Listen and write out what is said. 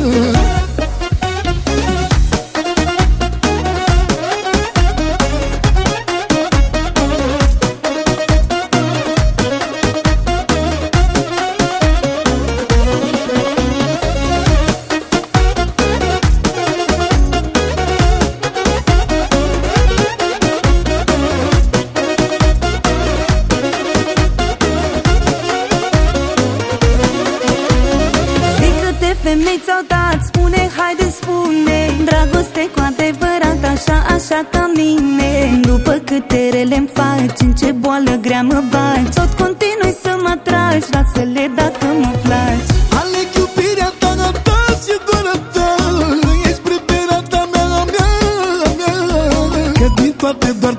mm-hmm. femei ți-au dat. Spune, haide, spune Dragoste cu adevărat, așa, așa ca mine. După câte rele îmi faci, în ce boală grea mă baci. Tot continui să mă tragi, lasă-le dacă mă placi. Aleg iubirea ta, a ta Ești privirea ta, mea, mea, mea. Că din toate doar